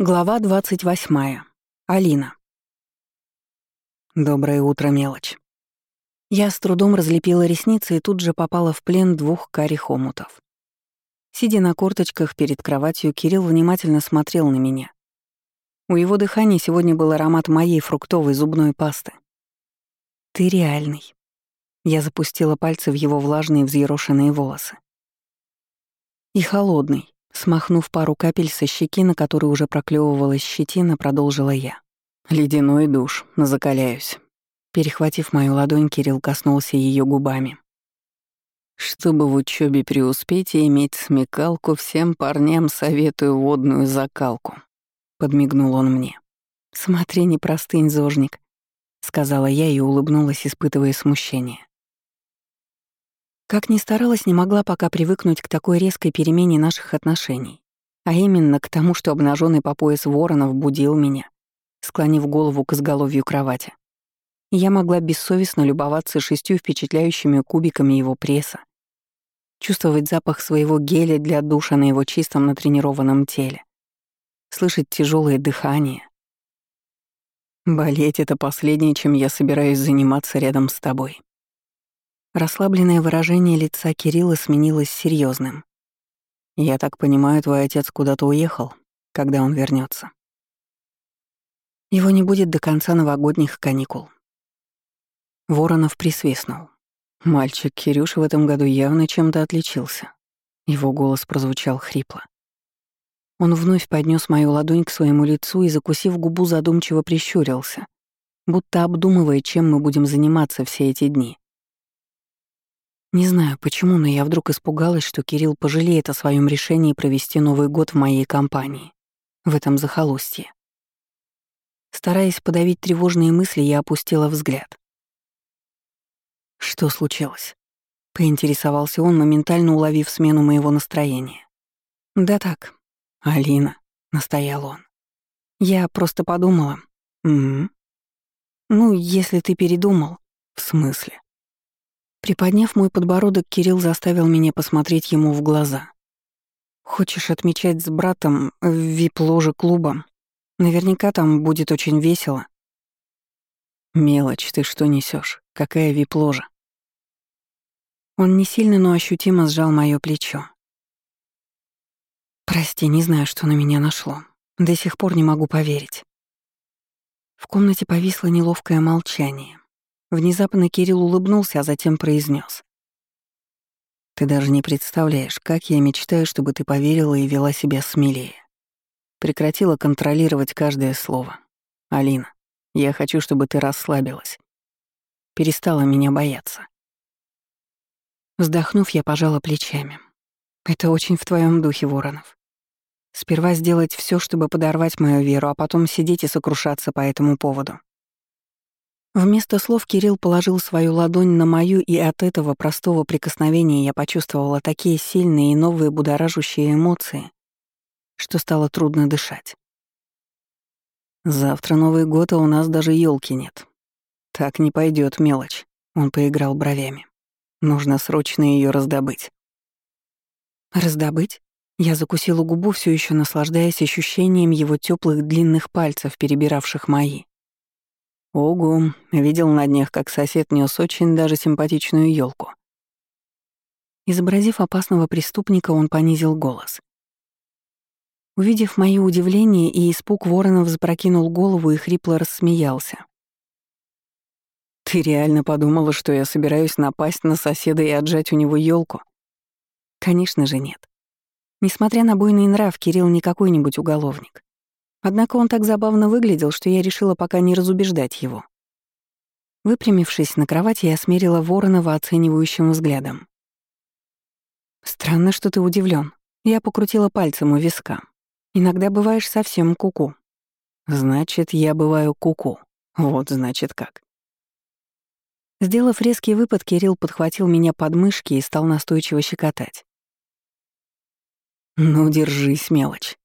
Глава 28. Алина. Доброе утро, мелочь. Я с трудом разлепила ресницы и тут же попала в плен двух карих омутов. Сидя на корточках перед кроватью, Кирилл внимательно смотрел на меня. У его дыхания сегодня был аромат моей фруктовой зубной пасты. «Ты реальный». Я запустила пальцы в его влажные взъерошенные волосы. «И холодный», Смахнув пару капель со щеки, на которой уже проклевывалась щетина, продолжила я. «Ледяной душ, закаляюсь». Перехватив мою ладонь, Кирилл коснулся ее губами. «Чтобы в учебе преуспеть и иметь смекалку, всем парням советую водную закалку», — подмигнул он мне. «Смотри, не простынь, зожник», — сказала я и улыбнулась, испытывая смущение. Как ни старалась, не могла пока привыкнуть к такой резкой перемене наших отношений. А именно к тому, что обнаженный по пояс Воронов будил меня, склонив голову к изголовью кровати. я могла бессовестно любоваться шестью впечатляющими кубиками его пресса, чувствовать запах своего геля для душа на его чистом натренированном теле, слышать тяжелое дыхание. Болеть — это последнее, чем я собираюсь заниматься рядом с тобой. Расслабленное выражение лица Кирилла сменилось серьезным. «Я так понимаю, твой отец куда-то уехал, когда он вернется. Его не будет до конца новогодних каникул. Воронов присвистнул. Мальчик Кирюша в этом году явно чем-то отличился. Его голос прозвучал хрипло. Он вновь поднес мою ладонь к своему лицу и, закусив губу, задумчиво прищурился, будто обдумывая, чем мы будем заниматься все эти дни. Не знаю почему, но я вдруг испугалась, что Кирилл пожалеет о своем решении провести Новый год в моей компании, в этом захолустье. Стараясь подавить тревожные мысли, я опустила взгляд. «Что случилось?» — поинтересовался он, моментально уловив смену моего настроения. «Да так, Алина», — настоял он. «Я просто подумала. Угу. Ну, если ты передумал. В смысле?» Приподняв мой подбородок, Кирилл заставил меня посмотреть ему в глаза. «Хочешь отмечать с братом в вип-ложе клуба? Наверняка там будет очень весело». «Мелочь, ты что несешь? Какая вип-ложа?» Он не сильно, но ощутимо сжал моё плечо. «Прости, не знаю, что на меня нашло. До сих пор не могу поверить». В комнате повисло неловкое молчание. Внезапно Кирилл улыбнулся, а затем произнес: «Ты даже не представляешь, как я мечтаю, чтобы ты поверила и вела себя смелее. Прекратила контролировать каждое слово. Алина, я хочу, чтобы ты расслабилась. Перестала меня бояться». Вздохнув, я пожала плечами. «Это очень в твоем духе, Воронов. Сперва сделать все, чтобы подорвать мою веру, а потом сидеть и сокрушаться по этому поводу. Вместо слов Кирилл положил свою ладонь на мою, и от этого простого прикосновения я почувствовала такие сильные и новые будоражащие эмоции, что стало трудно дышать. «Завтра Новый год, а у нас даже елки нет. Так не пойдет мелочь», — он поиграл бровями. «Нужно срочно ее раздобыть». «Раздобыть?» Я закусила губу, все еще наслаждаясь ощущением его теплых длинных пальцев, перебиравших мои. Ого, видел на днях, как сосед нес очень даже симпатичную елку. Изобразив опасного преступника, он понизил голос. Увидев мои удивление и испуг, Воронов запрокинул голову и хрипло рассмеялся. «Ты реально подумала, что я собираюсь напасть на соседа и отжать у него елку? Конечно же нет. Несмотря на буйный нрав, Кирилл не какой-нибудь уголовник. Однако он так забавно выглядел, что я решила пока не разубеждать его. Выпрямившись на кровати, я осмерила Воронова оценивающим взглядом. «Странно, что ты удивлен. Я покрутила пальцем у виска. Иногда бываешь совсем куку. -ку. Значит, я бываю куку. -ку. Вот значит как. Сделав резкий выпад, Кирилл подхватил меня под мышки и стал настойчиво щекотать. «Ну, держись, мелочь.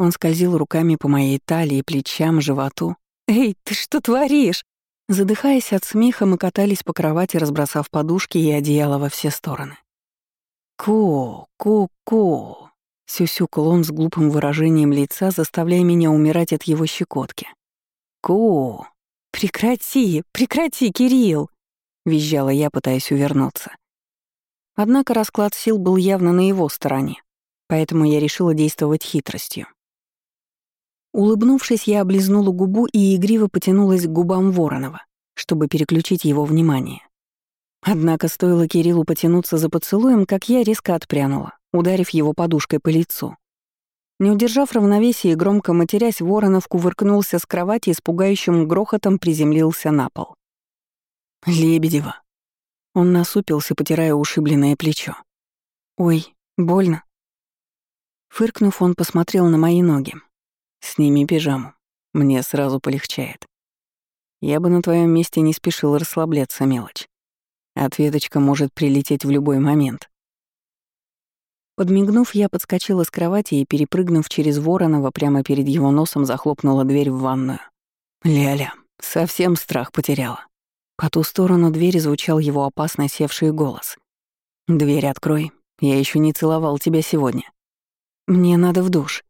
Он скользил руками по моей талии, плечам, животу. «Эй, ты что творишь?» Задыхаясь от смеха, мы катались по кровати, разбросав подушки и одеяло во все стороны. «Ку, ку-ку!» Сюсюкал он с глупым выражением лица, заставляя меня умирать от его щекотки. «Ку! Прекрати! Прекрати, Кирилл!» — визжала я, пытаясь увернуться. Однако расклад сил был явно на его стороне, поэтому я решила действовать хитростью. Улыбнувшись, я облизнула губу и игриво потянулась к губам Воронова, чтобы переключить его внимание. Однако стоило Кириллу потянуться за поцелуем, как я резко отпрянула, ударив его подушкой по лицу. Не удержав равновесия и громко матерясь, Воронов кувыркнулся с кровати и с пугающим грохотом приземлился на пол. «Лебедева». Он насупился, потирая ушибленное плечо. «Ой, больно». Фыркнув, он посмотрел на мои ноги, Сними пижаму. Мне сразу полегчает. Я бы на твоем месте не спешил расслабляться, мелочь. Ответочка может прилететь в любой момент. Подмигнув, я подскочила с кровати и, перепрыгнув через Воронова, прямо перед его носом захлопнула дверь в ванную. «Ляля, совсем страх потеряла». По ту сторону двери звучал его опасно севший голос. «Дверь открой, я еще не целовал тебя сегодня. Мне надо в душ».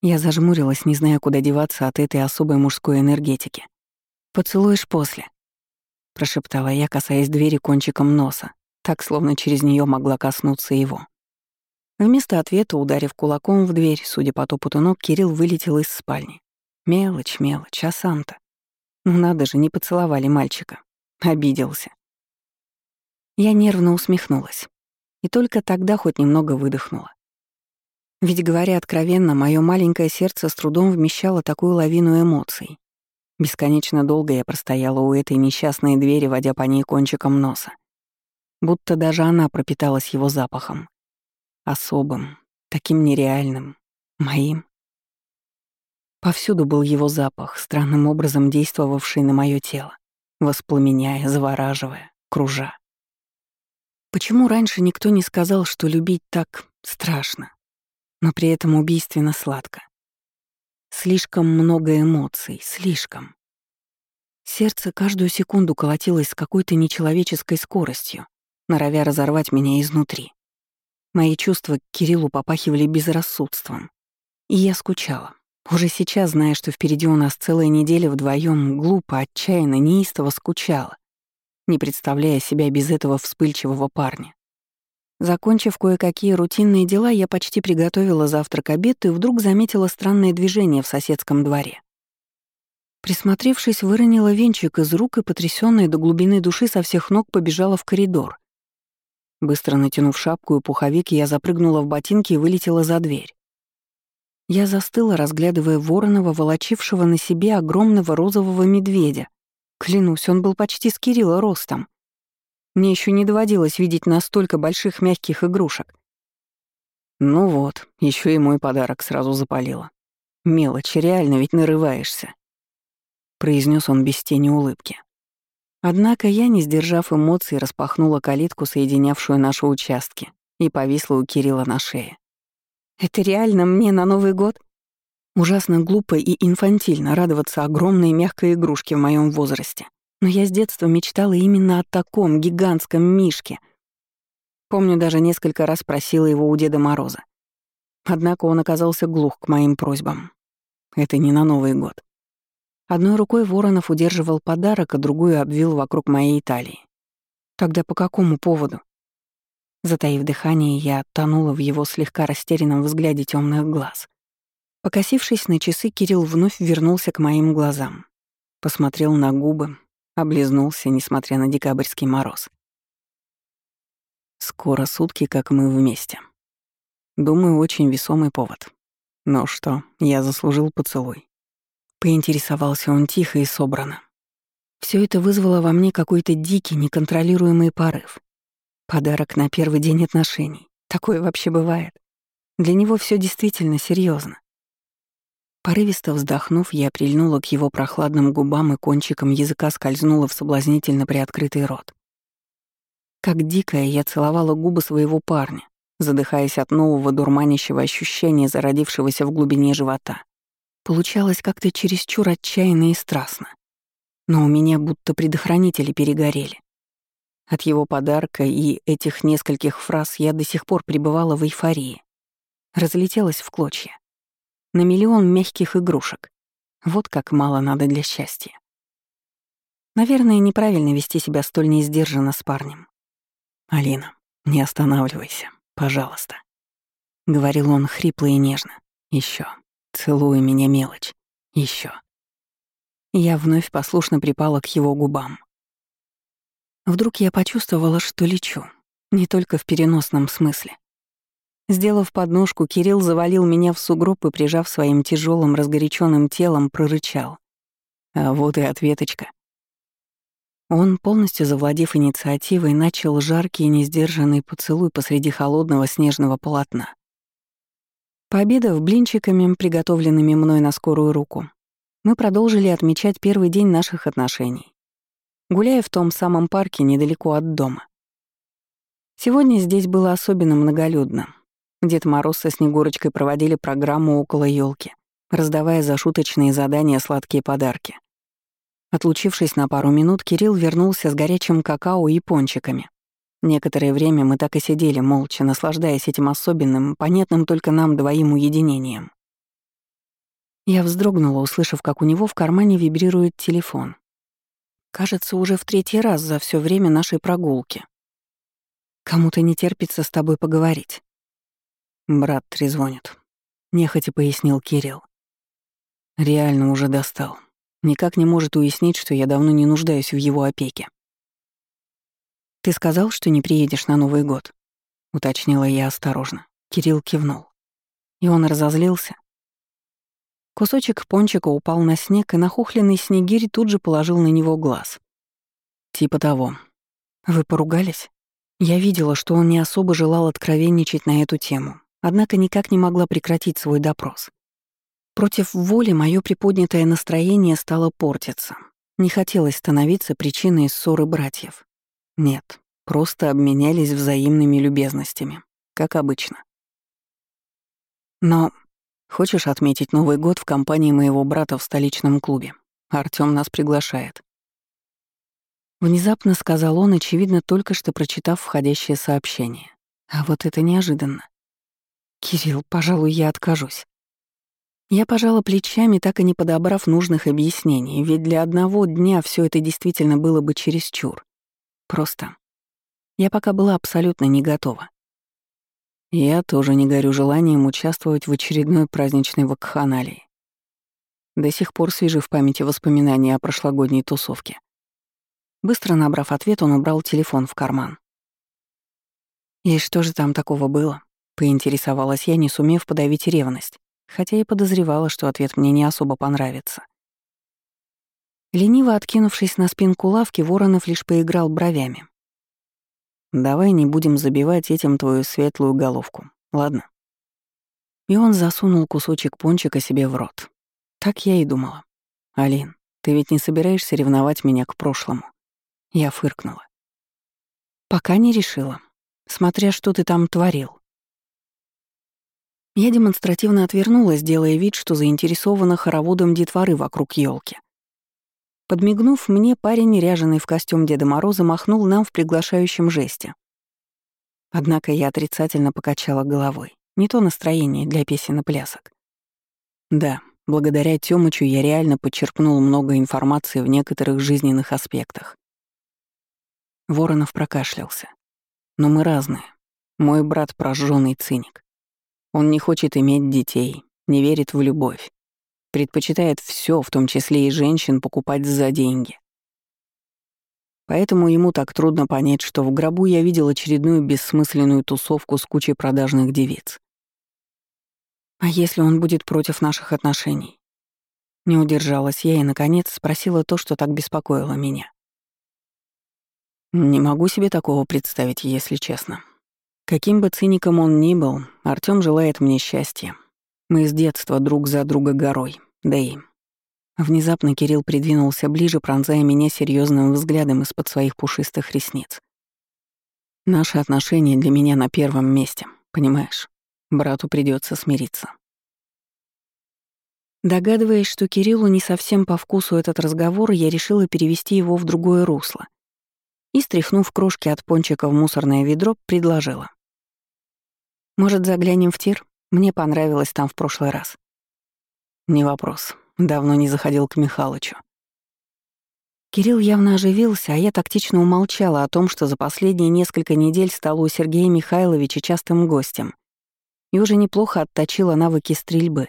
Я зажмурилась, не зная, куда деваться от этой особой мужской энергетики. «Поцелуешь после», — прошептала я, касаясь двери кончиком носа, так, словно через нее могла коснуться его. Вместо ответа, ударив кулаком в дверь, судя по топоту ног, Кирилл вылетел из спальни. Мелочь, мелочь, а сам-то? Ну надо же, не поцеловали мальчика. Обиделся. Я нервно усмехнулась. И только тогда хоть немного выдохнула. Ведь, говоря откровенно, мое маленькое сердце с трудом вмещало такую лавину эмоций. Бесконечно долго я простояла у этой несчастной двери, водя по ней кончиком носа. Будто даже она пропиталась его запахом. Особым, таким нереальным, моим. Повсюду был его запах, странным образом действовавший на мое тело, воспламеняя, завораживая, кружа. Почему раньше никто не сказал, что любить так страшно? Но при этом убийственно сладко. Слишком много эмоций, слишком. Сердце каждую секунду колотилось с какой-то нечеловеческой скоростью, норовя разорвать меня изнутри. Мои чувства к Кириллу попахивали безрассудством. И я скучала. Уже сейчас, зная, что впереди у нас целая неделя вдвоем, глупо, отчаянно, неистово скучала, не представляя себя без этого вспыльчивого парня. Закончив кое-какие рутинные дела, я почти приготовила завтрак-обед и вдруг заметила странное движение в соседском дворе. Присмотревшись, выронила венчик из рук и, потрясённая до глубины души, со всех ног побежала в коридор. Быстро натянув шапку и пуховик, я запрыгнула в ботинки и вылетела за дверь. Я застыла, разглядывая Воронова, волочившего на себе огромного розового медведя. Клянусь, он был почти с Кирилла ростом. Мне еще не доводилось видеть настолько больших мягких игрушек. Ну вот, еще и мой подарок сразу запалило. Мелочь, реально ведь нарываешься. Произнес он без тени улыбки. Однако я, не сдержав эмоций, распахнула калитку, соединявшую наши участки, и повисла у Кирилла на шее. «Это реально мне на Новый год?» Ужасно глупо и инфантильно радоваться огромной мягкой игрушке в моем возрасте. Но я с детства мечтала именно о таком гигантском мишке. Помню, даже несколько раз просила его у Деда Мороза. Однако он оказался глух к моим просьбам. Это не на Новый год. Одной рукой Воронов удерживал подарок, а другую обвил вокруг моей талии. Тогда по какому поводу? Затаив дыхание, я тонула в его слегка растерянном взгляде темных глаз. Покосившись на часы, Кирилл вновь вернулся к моим глазам. Посмотрел на губы, Облизнулся, несмотря на декабрьский мороз. Скоро сутки, как мы вместе. Думаю, очень весомый повод. Но что, я заслужил поцелуй. Поинтересовался он тихо и собрано. Все это вызвало во мне какой-то дикий, неконтролируемый порыв. Подарок на первый день отношений. Такое вообще бывает. Для него все действительно серьезно. Порывисто вздохнув, я прильнула к его прохладным губам и кончиком языка скользнула в соблазнительно приоткрытый рот. Как дикая, я целовала губы своего парня, задыхаясь от нового дурманящего ощущения, зародившегося в глубине живота. Получалось как-то чересчур отчаянно и страстно. Но у меня будто предохранители перегорели. От его подарка и этих нескольких фраз я до сих пор пребывала в эйфории. разлетелась в клочья. На миллион мягких игрушек. Вот как мало надо для счастья. Наверное, неправильно вести себя столь неиздержанно с парнем. «Алина, не останавливайся, пожалуйста», — говорил он хрипло и нежно. Еще, целуй меня, мелочь. Еще. Я вновь послушно припала к его губам. Вдруг я почувствовала, что лечу, не только в переносном смысле. Сделав подножку, Кирилл завалил меня в сугроб и, прижав своим тяжелым, разгоряченным телом, прорычал. А вот и ответочка. Он, полностью завладев инициативой, начал жаркий и несдержанный поцелуй посреди холодного снежного полотна. Пообедав блинчиками, приготовленными мной на скорую руку, мы продолжили отмечать первый день наших отношений, гуляя в том самом парке недалеко от дома. Сегодня здесь было особенно многолюдно. Дед Мороз со Снегурочкой проводили программу около елки, раздавая за шуточные задания сладкие подарки. Отлучившись на пару минут, Кирилл вернулся с горячим какао и пончиками. Некоторое время мы так и сидели молча, наслаждаясь этим особенным, понятным только нам двоим уединением. Я вздрогнула, услышав, как у него в кармане вибрирует телефон. Кажется, уже в третий раз за все время нашей прогулки. Кому-то не терпится с тобой поговорить. Брат трезвонит. Нехотя пояснил Кирилл. Реально уже достал. Никак не может уяснить, что я давно не нуждаюсь в его опеке. «Ты сказал, что не приедешь на Новый год?» — уточнила я осторожно. Кирилл кивнул. И он разозлился. Кусочек пончика упал на снег, и нахохленный снегирь тут же положил на него глаз. «Типа того. Вы поругались?» Я видела, что он не особо желал откровенничать на эту тему, однако никак не могла прекратить свой допрос. Против воли мое приподнятое настроение стало портиться. Не хотелось становиться причиной ссоры братьев. Нет, просто обменялись взаимными любезностями, как обычно. Но хочешь отметить Новый год в компании моего брата в столичном клубе? Артём нас приглашает. Внезапно сказал он, очевидно, только что прочитав входящее сообщение. А вот это неожиданно. «Кирилл, пожалуй, я откажусь. Я пожала плечами, так и не подобрав нужных объяснений, ведь для одного дня все это действительно было бы чересчур. Просто. Я пока была абсолютно не готова. Я тоже не горю желанием участвовать в очередной праздничной вакханалии. До сих пор свежи в памяти воспоминания о прошлогодней тусовке. Быстро набрав ответ, он убрал телефон в карман. «И что же там такого было?» — поинтересовалась я, не сумев подавить ревность хотя и подозревала, что ответ мне не особо понравится. Лениво откинувшись на спинку лавки, Воронов лишь поиграл бровями. «Давай не будем забивать этим твою светлую головку, ладно?» И он засунул кусочек пончика себе в рот. Так я и думала. «Алин, ты ведь не собираешься ревновать меня к прошлому?» Я фыркнула. «Пока не решила. Смотря что ты там творил. Я демонстративно отвернулась, делая вид, что заинтересована хороводом детворы вокруг елки. Подмигнув мне, парень, ряженый в костюм Деда Мороза, махнул нам в приглашающем жесте. Однако я отрицательно покачала головой. Не то настроение для песен и плясок. Да, благодаря Тёмычу я реально подчерпнул много информации в некоторых жизненных аспектах. Воронов прокашлялся. Но мы разные. Мой брат — прожжённый циник. Он не хочет иметь детей, не верит в любовь. Предпочитает все, в том числе и женщин, покупать за деньги. Поэтому ему так трудно понять, что в гробу я видел очередную бессмысленную тусовку с кучей продажных девиц. А если он будет против наших отношений? Не удержалась я и, наконец, спросила то, что так беспокоило меня. Не могу себе такого представить, если честно. Каким бы циником он ни был, Артём желает мне счастья. Мы с детства друг за друга горой, да и... Внезапно Кирилл придвинулся ближе, пронзая меня серьезным взглядом из-под своих пушистых ресниц. Наши отношения для меня на первом месте, понимаешь? Брату придется смириться. Догадываясь, что Кириллу не совсем по вкусу этот разговор, я решила перевести его в другое русло. И, стряхнув крошки от пончика в мусорное ведро, предложила. Может, заглянем в тир? Мне понравилось там в прошлый раз. Не вопрос. Давно не заходил к Михалычу. Кирилл явно оживился, а я тактично умолчала о том, что за последние несколько недель стала у Сергея Михайловича частым гостем и уже неплохо отточила навыки стрельбы.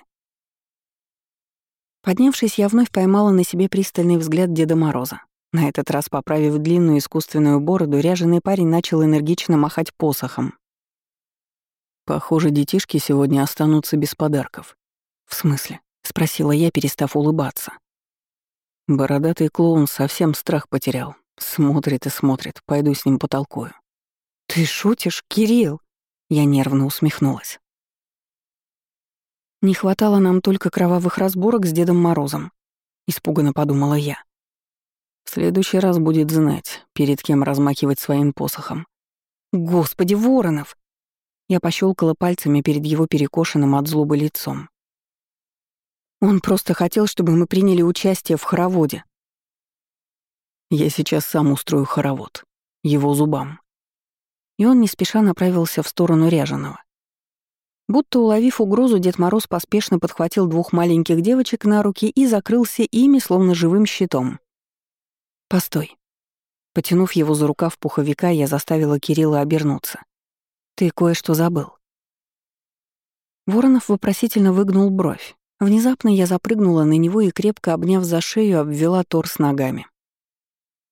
Поднявшись, я вновь поймала на себе пристальный взгляд Деда Мороза. На этот раз, поправив длинную искусственную бороду, ряженый парень начал энергично махать посохом. «Похоже, детишки сегодня останутся без подарков». «В смысле?» — спросила я, перестав улыбаться. Бородатый клоун совсем страх потерял. Смотрит и смотрит, пойду с ним потолкую. «Ты шутишь, Кирилл?» Я нервно усмехнулась. «Не хватало нам только кровавых разборок с Дедом Морозом», — испуганно подумала я. В следующий раз будет знать, перед кем размахивать своим посохом. «Господи, Воронов!» Я пощелкала пальцами перед его перекошенным от злобы лицом. Он просто хотел, чтобы мы приняли участие в хороводе. Я сейчас сам устрою хоровод. Его зубам. И он не спеша направился в сторону ряженого. Будто уловив угрозу, Дед Мороз поспешно подхватил двух маленьких девочек на руки и закрылся ими, словно живым щитом. «Постой». Потянув его за рукав пуховика, я заставила Кирилла обернуться. «Ты кое-что забыл». Воронов вопросительно выгнул бровь. Внезапно я запрыгнула на него и, крепко обняв за шею, обвела торс ногами.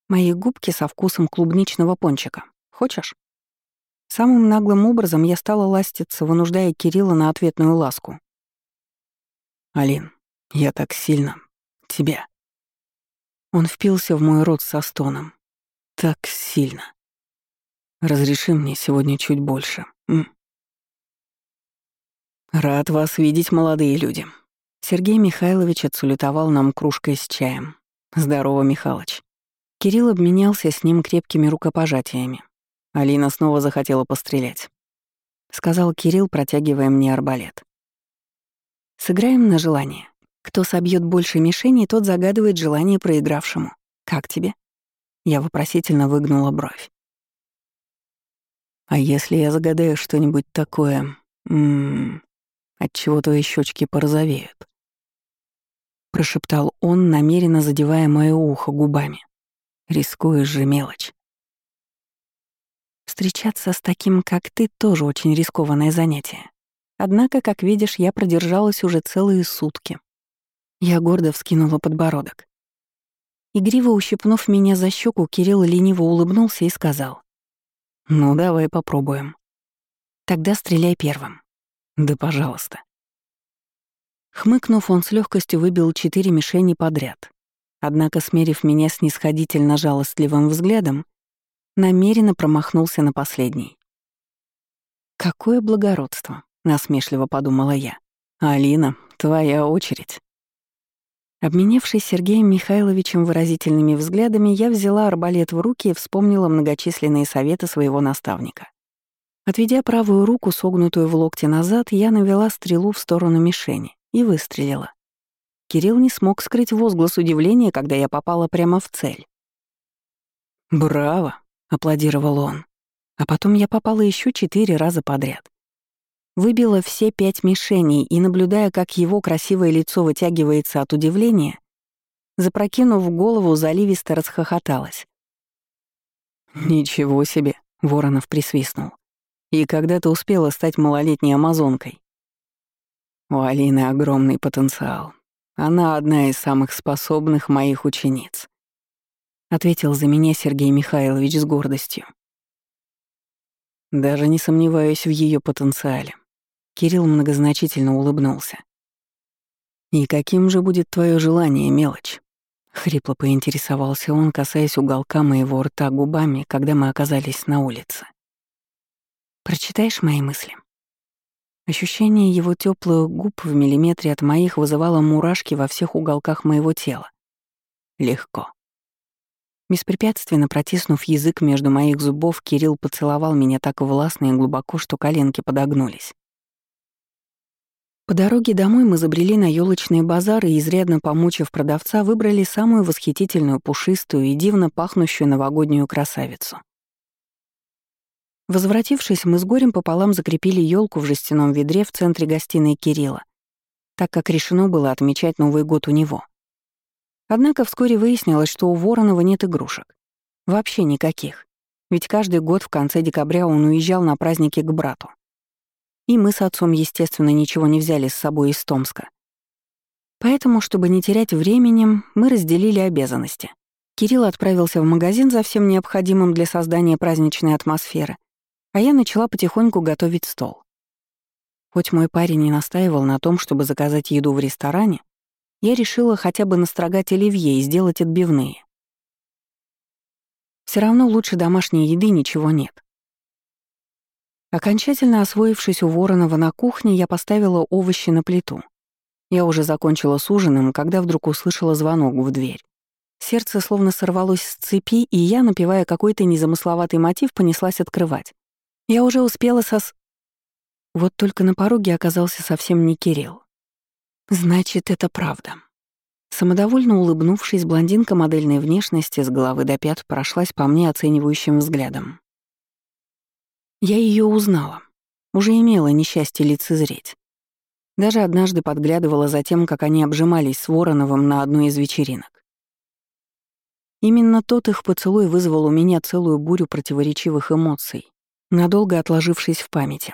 «Мои губки со вкусом клубничного пончика. Хочешь?» Самым наглым образом я стала ластиться, вынуждая Кирилла на ответную ласку. «Алин, я так сильно... тебя...» Он впился в мой рот со стоном. Так сильно. Разреши мне сегодня чуть больше. М? Рад вас видеть, молодые люди. Сергей Михайлович отсулетовал нам кружкой с чаем. Здорово, Михалыч. Кирилл обменялся с ним крепкими рукопожатиями. Алина снова захотела пострелять. Сказал Кирилл, протягивая мне арбалет. Сыграем на желание. Кто собьет больше мишеней, тот загадывает желание проигравшему. Как тебе? Я вопросительно выгнула бровь. А если я загадаю что-нибудь такое, м от чего твои щечки порозовеют? Прошептал он, намеренно задевая мое ухо губами. Рискуешь же мелочь. Встречаться с таким, как ты, тоже очень рискованное занятие. Однако, как видишь, я продержалась уже целые сутки. Я гордо вскинула подбородок. Игриво ущипнув меня за щеку, Кирилл лениво улыбнулся и сказал. «Ну, давай попробуем». «Тогда стреляй первым». «Да, пожалуйста». Хмыкнув, он с легкостью выбил четыре мишени подряд. Однако, смерив меня снисходительно жалостливым взглядом, намеренно промахнулся на последний. «Какое благородство», — насмешливо подумала я. «Алина, твоя очередь». Обменявшись Сергеем Михайловичем выразительными взглядами, я взяла арбалет в руки и вспомнила многочисленные советы своего наставника. Отведя правую руку, согнутую в локте назад, я навела стрелу в сторону мишени и выстрелила. Кирилл не смог скрыть возглас удивления, когда я попала прямо в цель. «Браво!» — аплодировал он. А потом я попала еще четыре раза подряд. Выбила все пять мишеней и, наблюдая, как его красивое лицо вытягивается от удивления, запрокинув голову, заливисто расхохоталась. «Ничего себе!» — Воронов присвистнул. «И когда ты успела стать малолетней амазонкой?» У Алины огромный потенциал. Она одна из самых способных моих учениц. Ответил за меня Сергей Михайлович с гордостью. Даже не сомневаюсь в ее потенциале. Кирилл многозначительно улыбнулся. «И каким же будет твое желание, мелочь?» Хрипло поинтересовался он, касаясь уголка моего рта губами, когда мы оказались на улице. «Прочитаешь мои мысли?» Ощущение его теплых губ в миллиметре от моих вызывало мурашки во всех уголках моего тела. Легко. Беспрепятственно протиснув язык между моих зубов, Кирилл поцеловал меня так властно и глубоко, что коленки подогнулись. По дороге домой мы забрели на елочные базары и, изрядно помучив продавца, выбрали самую восхитительную, пушистую и дивно пахнущую новогоднюю красавицу. Возвратившись, мы с горем пополам закрепили елку в жестяном ведре в центре гостиной Кирилла, так как решено было отмечать Новый год у него. Однако вскоре выяснилось, что у Воронова нет игрушек. Вообще никаких. Ведь каждый год в конце декабря он уезжал на праздники к брату. И мы с отцом, естественно, ничего не взяли с собой из Томска. Поэтому, чтобы не терять временем, мы разделили обязанности. Кирилл отправился в магазин за всем необходимым для создания праздничной атмосферы, а я начала потихоньку готовить стол. Хоть мой парень не настаивал на том, чтобы заказать еду в ресторане, я решила хотя бы настрогать оливье и сделать отбивные. Все равно лучше домашней еды ничего нет. Окончательно освоившись у Воронова на кухне, я поставила овощи на плиту. Я уже закончила с ужином, когда вдруг услышала звонок в дверь. Сердце словно сорвалось с цепи, и я, напевая какой-то незамысловатый мотив, понеслась открывать. Я уже успела сос... Вот только на пороге оказался совсем не Кирилл. Значит, это правда. Самодовольно улыбнувшись, блондинка модельной внешности с головы до пят прошлась по мне оценивающим взглядом. Я ее узнала. Уже имела несчастье лицезреть. Даже однажды подглядывала за тем, как они обжимались с Вороновым на одной из вечеринок. Именно тот их поцелуй вызвал у меня целую бурю противоречивых эмоций, надолго отложившись в памяти.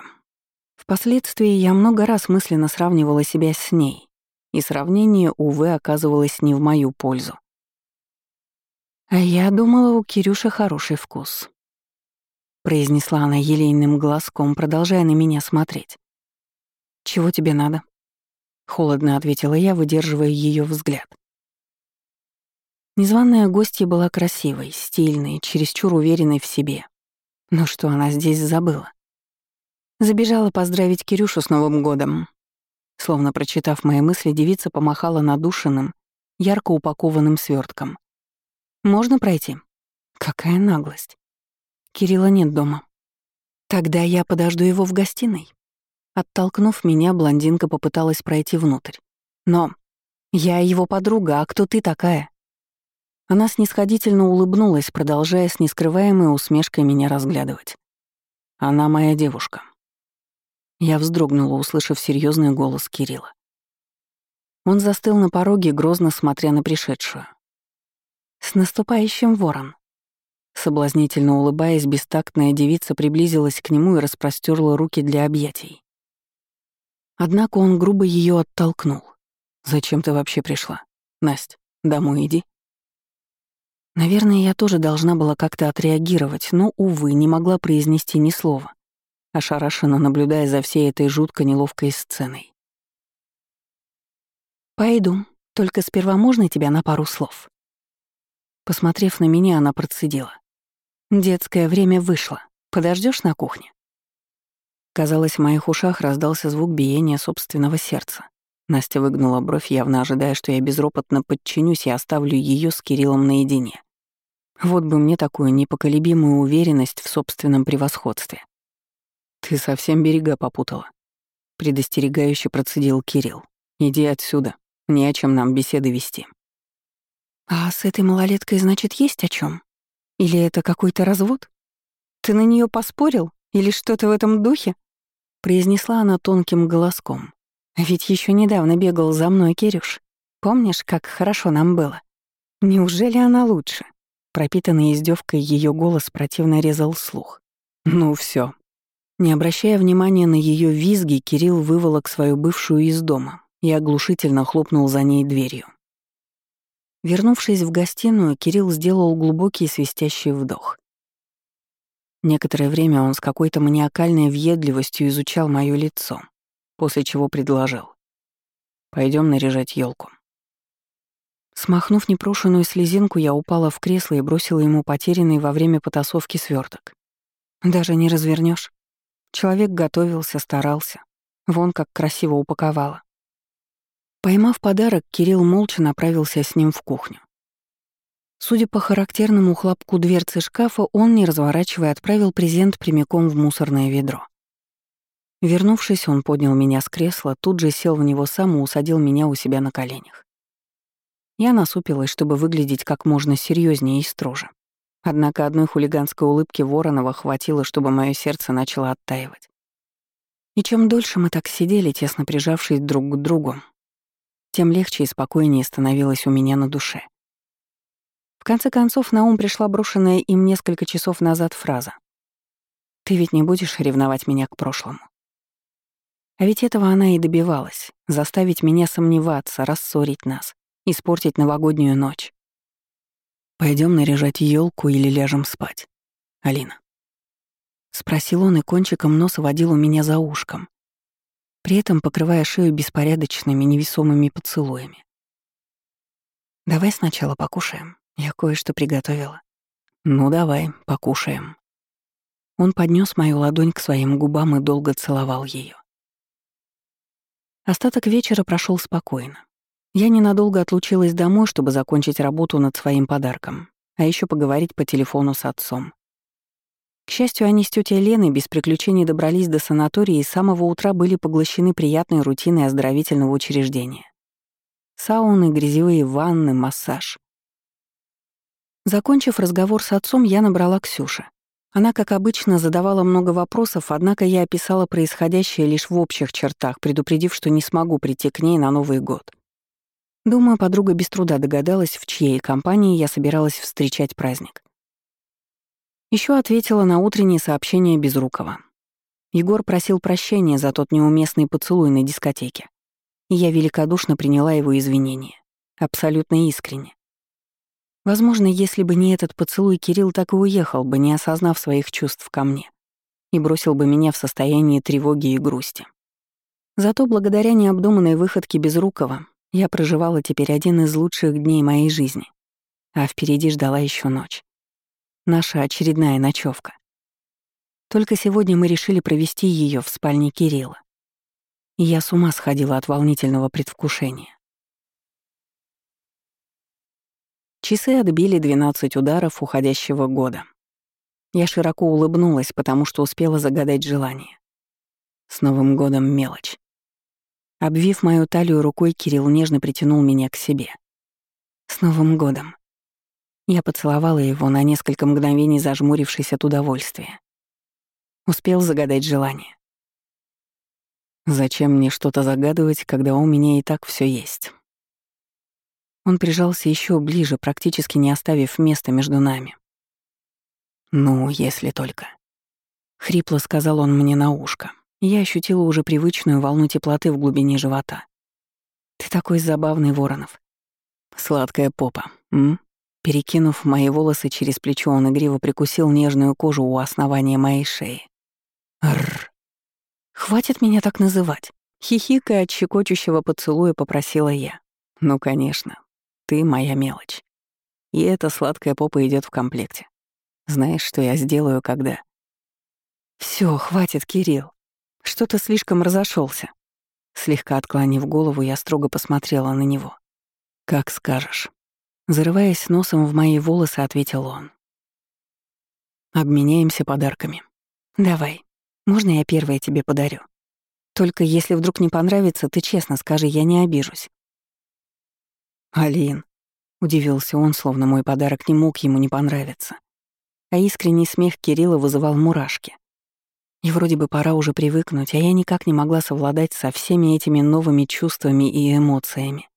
Впоследствии я много раз мысленно сравнивала себя с ней, и сравнение, увы, оказывалось не в мою пользу. «А я думала, у Кирюши хороший вкус», — произнесла она елейным глазком, продолжая на меня смотреть. «Чего тебе надо?» — холодно ответила я, выдерживая ее взгляд. Незваная гостья была красивой, стильной, чересчур уверенной в себе. Но что она здесь забыла? Забежала поздравить Кирюшу с Новым годом, Словно прочитав мои мысли, девица помахала надушенным, ярко упакованным свертком. «Можно пройти?» Какая наглость. Кирилла нет дома. Тогда я подожду его в гостиной. Оттолкнув меня, блондинка попыталась пройти внутрь. Но я его подруга, а кто ты такая? Она снисходительно улыбнулась, продолжая с нескрываемой усмешкой меня разглядывать. Она моя девушка. Я вздрогнула, услышав серьезный голос Кирилла. Он застыл на пороге, грозно смотря на пришедшую. «С наступающим, ворон!» Соблазнительно улыбаясь, бестактная девица приблизилась к нему и распростерла руки для объятий. Однако он грубо ее оттолкнул. «Зачем ты вообще пришла? Насть, домой иди». Наверное, я тоже должна была как-то отреагировать, но, увы, не могла произнести ни слова ошарашенно наблюдая за всей этой жутко неловкой сценой. «Пойду, только сперва можно тебя на пару слов?» Посмотрев на меня, она процедила. «Детское время вышло. Подождешь на кухне?» Казалось, в моих ушах раздался звук биения собственного сердца. Настя выгнула бровь, явно ожидая, что я безропотно подчинюсь и оставлю ее с Кириллом наедине. Вот бы мне такую непоколебимую уверенность в собственном превосходстве. «Ты совсем берега попутала», — предостерегающе процедил Кирилл. «Иди отсюда, не о чем нам беседы вести». «А с этой малолеткой, значит, есть о чем? Или это какой-то развод? Ты на нее поспорил? Или что-то в этом духе?» произнесла она тонким голоском. «Ведь еще недавно бегал за мной Кирюш. Помнишь, как хорошо нам было? Неужели она лучше?» Пропитанный издевкой ее голос противно резал слух. «Ну все, не обращая внимания на ее визги, Кирилл выволок свою бывшую из дома и оглушительно хлопнул за ней дверью. Вернувшись в гостиную, Кирилл сделал глубокий свистящий вдох. Некоторое время он с какой-то маниакальной въедливостью изучал моё лицо, после чего предложил. Пойдем наряжать елку. Смахнув непрошенную слезинку, я упала в кресло и бросила ему потерянный во время потасовки сверток. Даже не развернешь. Человек готовился, старался. Вон как красиво упаковала. Поймав подарок, Кирилл молча направился с ним в кухню. Судя по характерному хлопку дверцы шкафа, он, не разворачивая, отправил презент прямиком в мусорное ведро. Вернувшись, он поднял меня с кресла, тут же сел в него сам и усадил меня у себя на коленях. Я насупилась, чтобы выглядеть как можно серьезнее и строже. Однако одной хулиганской улыбки Воронова хватило, чтобы мое сердце начало оттаивать. И чем дольше мы так сидели, тесно прижавшись друг к другу, тем легче и спокойнее становилось у меня на душе. В конце концов, на ум пришла брошенная им несколько часов назад фраза. «Ты ведь не будешь ревновать меня к прошлому?» А ведь этого она и добивалась — заставить меня сомневаться, рассорить нас, испортить новогоднюю ночь. Пойдем наряжать елку или ляжем спать, Алина?» Спросил он и кончиком носа водил у меня за ушком, при этом покрывая шею беспорядочными невесомыми поцелуями. «Давай сначала покушаем. Я кое-что приготовила». «Ну давай, покушаем». Он поднес мою ладонь к своим губам и долго целовал ее. Остаток вечера прошел спокойно. Я ненадолго отлучилась домой, чтобы закончить работу над своим подарком, а еще поговорить по телефону с отцом. К счастью, они с тетей Леной без приключений добрались до санатория и с самого утра были поглощены приятной рутиной оздоровительного учреждения. Сауны, грязевые ванны, массаж. Закончив разговор с отцом, я набрала Ксюше. Она, как обычно, задавала много вопросов, однако я описала происходящее лишь в общих чертах, предупредив, что не смогу прийти к ней на Новый год. Думаю, подруга без труда догадалась, в чьей компании я собиралась встречать праздник. Еще ответила на утреннее сообщение Безрукова. Егор просил прощения за тот неуместный поцелуй на дискотеке. И я великодушно приняла его извинения. Абсолютно искренне. Возможно, если бы не этот поцелуй, Кирилл так и уехал бы, не осознав своих чувств ко мне, и бросил бы меня в состоянии тревоги и грусти. Зато благодаря необдуманной выходке Безрукова я проживала теперь один из лучших дней моей жизни, а впереди ждала еще ночь. Наша очередная ночевка. Только сегодня мы решили провести ее в спальне Кирилла. И я с ума сходила от волнительного предвкушения. Часы отбили 12 ударов уходящего года. Я широко улыбнулась, потому что успела загадать желание. С Новым годом мелочь. Обвив мою талию рукой, Кирилл нежно притянул меня к себе. С Новым годом. Я поцеловала его на несколько мгновений, зажмурившись от удовольствия. Успел загадать желание. Зачем мне что-то загадывать, когда у меня и так все есть? Он прижался еще ближе, практически не оставив места между нами. «Ну, если только». Хрипло сказал он мне на ушко. Я ощутила уже привычную волну теплоты в глубине живота. «Ты такой забавный, Воронов. Сладкая попа, м?» Перекинув мои волосы через плечо, он игриво прикусил нежную кожу у основания моей шеи. Рр. «Хватит меня так называть!» Хихикая от щекочущего поцелуя попросила я. «Ну, конечно, ты моя мелочь. И эта сладкая попа идет в комплекте. Знаешь, что я сделаю, когда...» Все, хватит, Кирилл. Что-то слишком разошелся. Слегка отклонив голову, я строго посмотрела на него. «Как скажешь». Зарываясь носом в мои волосы, ответил он. «Обменяемся подарками». «Давай. Можно я первое тебе подарю? Только если вдруг не понравится, ты честно скажи, я не обижусь». «Алин», — удивился он, словно мой подарок не мог ему не понравиться. А искренний смех Кирилла вызывал мурашки. И вроде бы пора уже привыкнуть, а я никак не могла совладать со всеми этими новыми чувствами и эмоциями.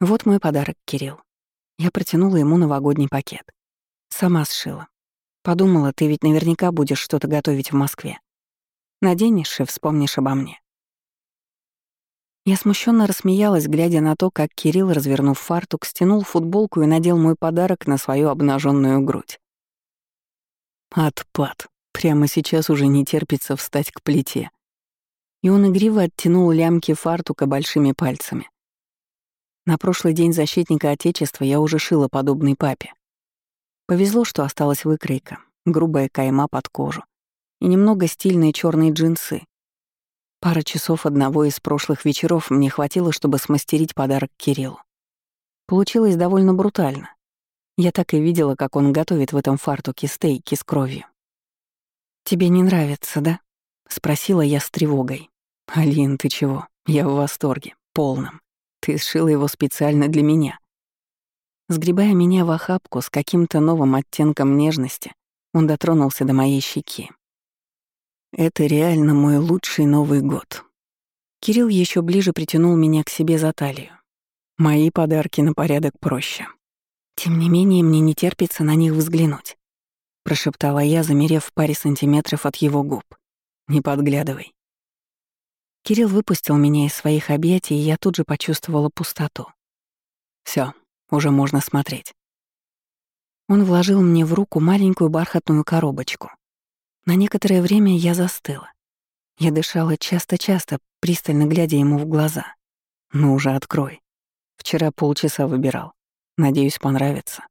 Вот мой подарок, Кирилл. Я протянула ему новогодний пакет. Сама сшила. Подумала, ты ведь наверняка будешь что-то готовить в Москве. Наденешь и вспомнишь обо мне. Я смущенно рассмеялась, глядя на то, как Кирилл, развернув фартук, стянул футболку и надел мой подарок на свою обнаженную грудь. Отпад. Прямо сейчас уже не терпится встать к плите. И он игриво оттянул лямки фартука большими пальцами. На прошлый день защитника Отечества я уже шила подобный папе. Повезло, что осталась выкройка, грубая кайма под кожу и немного стильные черные джинсы. Пара часов одного из прошлых вечеров мне хватило, чтобы смастерить подарок Кириллу. Получилось довольно брутально. Я так и видела, как он готовит в этом фартуке стейки с кровью. «Тебе не нравится, да?» — спросила я с тревогой. «Алин, ты чего? Я в восторге. Полном. Ты сшила его специально для меня. Сгребая меня в охапку с каким-то новым оттенком нежности, он дотронулся до моей щеки. «Это реально мой лучший Новый год». Кирилл еще ближе притянул меня к себе за талию. Мои подарки на порядок проще. Тем не менее, мне не терпится на них взглянуть, прошептала я, замерев в паре сантиметров от его губ. Не подглядывай. Кирилл выпустил меня из своих объятий, и я тут же почувствовала пустоту. Все, уже можно смотреть. Он вложил мне в руку маленькую бархатную коробочку. На некоторое время я застыла. Я дышала часто-часто, пристально глядя ему в глаза. «Ну уже открой. Вчера полчаса выбирал. Надеюсь, понравится».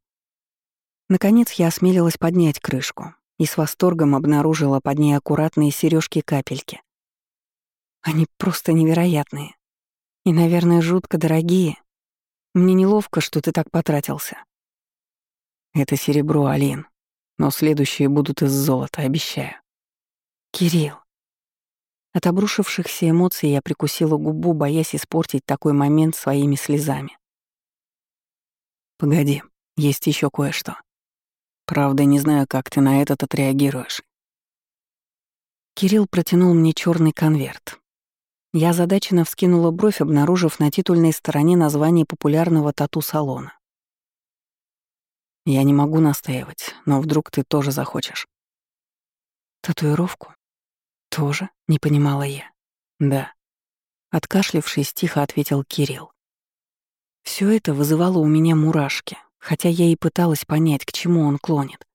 Наконец я осмелилась поднять крышку и с восторгом обнаружила под ней аккуратные сережки капельки Они просто невероятные. И, наверное, жутко дорогие. Мне неловко, что ты так потратился. Это серебро, Алин. Но следующие будут из золота, обещаю. Кирилл. От обрушившихся эмоций я прикусила губу, боясь испортить такой момент своими слезами. Погоди, есть еще кое-что. Правда, не знаю, как ты на этот отреагируешь. Кирилл протянул мне черный конверт. Я озадаченно вскинула бровь, обнаружив на титульной стороне название популярного тату-салона. Я не могу настаивать, но вдруг ты тоже захочешь. Татуировку? Тоже? Не понимала я. Да. Откашлившись, тихо ответил Кирилл. Все это вызывало у меня мурашки, хотя я и пыталась понять, к чему он клонит.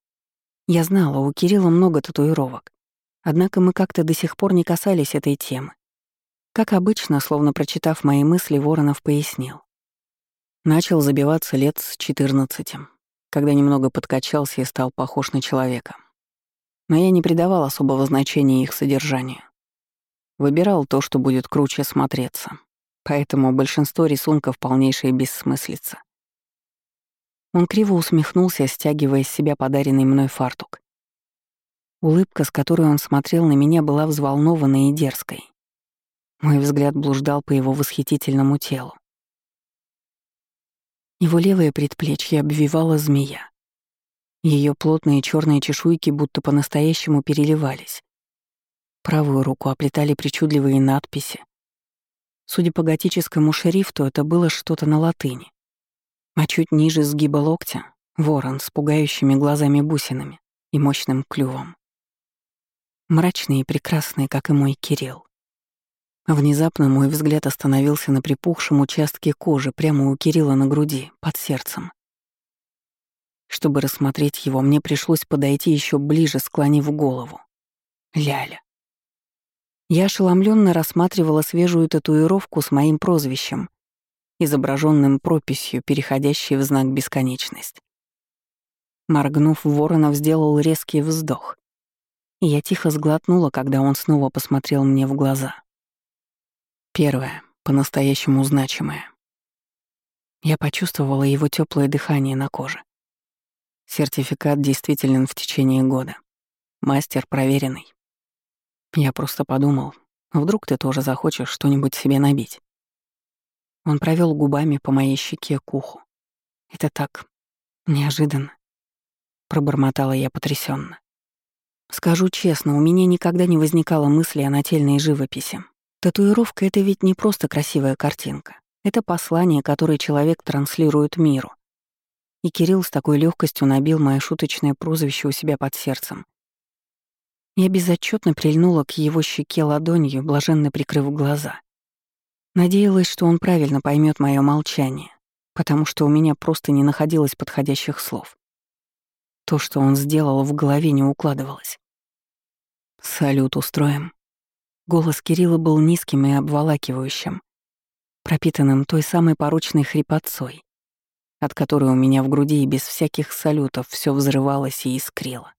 Я знала, у Кирилла много татуировок, однако мы как-то до сих пор не касались этой темы. Как обычно, словно прочитав мои мысли, Воронов пояснил. Начал забиваться лет с 14, когда немного подкачался и стал похож на человека. Но я не придавал особого значения их содержанию. Выбирал то, что будет круче смотреться. Поэтому большинство рисунков полнейшая бессмыслица. Он криво усмехнулся, стягивая с себя подаренный мной фартук. Улыбка, с которой он смотрел на меня, была взволнованной и дерзкой. Мой взгляд блуждал по его восхитительному телу. Его левое предплечье обвивала змея. Ее плотные черные чешуйки будто по-настоящему переливались. Правую руку оплетали причудливые надписи. Судя по готическому шрифту, это было что-то на латыни. А чуть ниже сгиба локтя — ворон с пугающими глазами-бусинами и мощным клювом. Мрачный и прекрасный, как и мой Кирилл. Внезапно мой взгляд остановился на припухшем участке кожи прямо у Кирилла на груди, под сердцем. Чтобы рассмотреть его, мне пришлось подойти еще ближе, склонив голову. Ляля. Я ошеломленно рассматривала свежую татуировку с моим прозвищем, изображенным прописью, переходящей в знак бесконечность. Моргнув, Воронов сделал резкий вздох. И я тихо сглотнула, когда он снова посмотрел мне в глаза. Первое, по-настоящему значимое. Я почувствовала его теплое дыхание на коже. Сертификат действителен в течение года. Мастер проверенный. Я просто подумал, вдруг ты тоже захочешь что-нибудь себе набить. Он провел губами по моей щеке к уху. Это так неожиданно. Пробормотала я потрясенно. Скажу честно, у меня никогда не возникало мысли о нательной живописи. Татуировка — это ведь не просто красивая картинка. Это послание, которое человек транслирует миру. И Кирилл с такой легкостью набил мое шуточное прозвище у себя под сердцем. Я безотчетно прильнула к его щеке ладонью, блаженно прикрыв глаза. Надеялась, что он правильно поймет мое молчание, потому что у меня просто не находилось подходящих слов. То, что он сделал, в голове не укладывалось. «Салют устроим», Голос Кирилла был низким и обволакивающим, пропитанным той самой порочной хрипотцой, от которой у меня в груди и без всяких салютов все взрывалось и искрило.